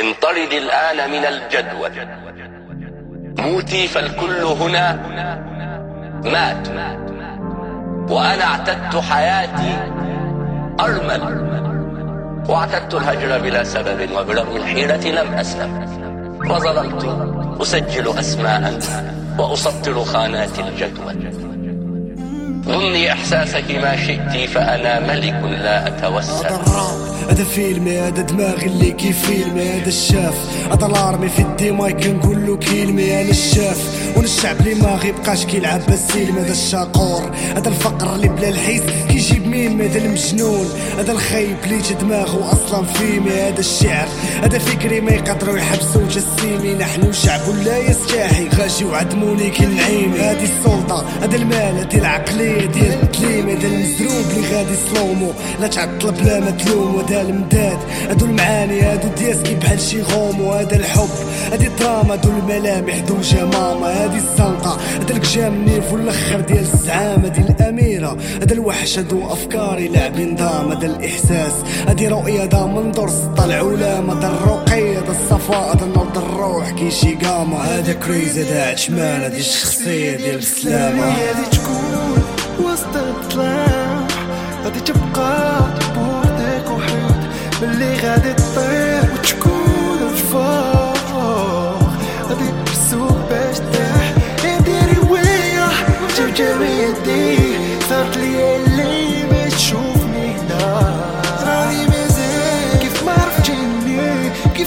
انطرد الآن من الجدول. موتي فالكل هنا. مات. وأنا اعتدت حياتي أرمل. واعتدت الهجر بلا سبب وبرغم الحيرة لم أسلم. وظلمت أسجل أسماء وأسطر خانات الجدول. ظني إحساسك ما شئت فأنا ملك لا أتوسل هذا فيلمي هذا دماغي اللي كيف فيلمي هذا الشاف. هذا الارمي في الديماي كنقول له كلمي أنا الشاف. وأنا الشعب اللي ما غيبقاش كيلعب بالسيلم هذا الشاقور. هذا الفقر اللي بلا الحيس كيجيب ميم هذا المجنون هذا الخايب اللي دماغه أصلا فيمي هذا الشعر هذا فكري ما يقدروا يحبسوا جسيمي نحن شعب لا يستحي غاشي وعدموني كالنعيم هذه السلطة هذا المال هذه العقليه ديال التليم هذا المزروب اللي غادي سلومو لا تعطل بلا ما تلوم وهذا المداد هادو المعاني هادو دياسكي بحال شي غوم وهذا الحب هادي الدراما هادو الملامح دو جماما هادي الزنقة هادا الكجام في الآخر ديال الزعام هادي الأميرة هادا الوحش هادو أفكاري لاعبين دام هادا الإحساس. هادي رؤية دا منظور سطا العلام هادا الرقي هادا الصفاء هادا نبض الروح كي شي قامة. هادا كريز هادا عشمان هادي الشخصية ديال السلامة هادي تكون وسط الظلام غادي تبقى بوحدك وحيد ملي غادي تطير.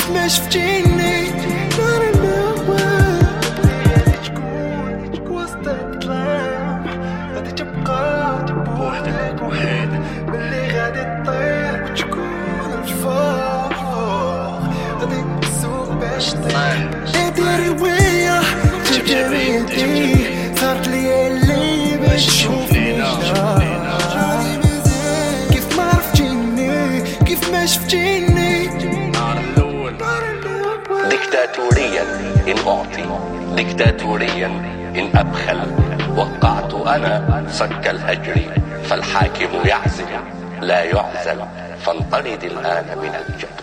كيف ما شفتيني نار النواب غادي تكون وسط الظلام غادي تبقى بوحدك وحيد ملي غادي تطير وتكون الفوق غادي تسوق باش تطير هادي رواية جاب يدي صارت لي اللي ما تشوفني كيف ما عرفتيني كيف ما شفتيني الأول ديكتاتوريا إن أعطي ديكتاتوريا إن أبخل. وقعت أنا صك الهجر فالحاكم يعزل لا يعزل. فانطرد الآن من الجهل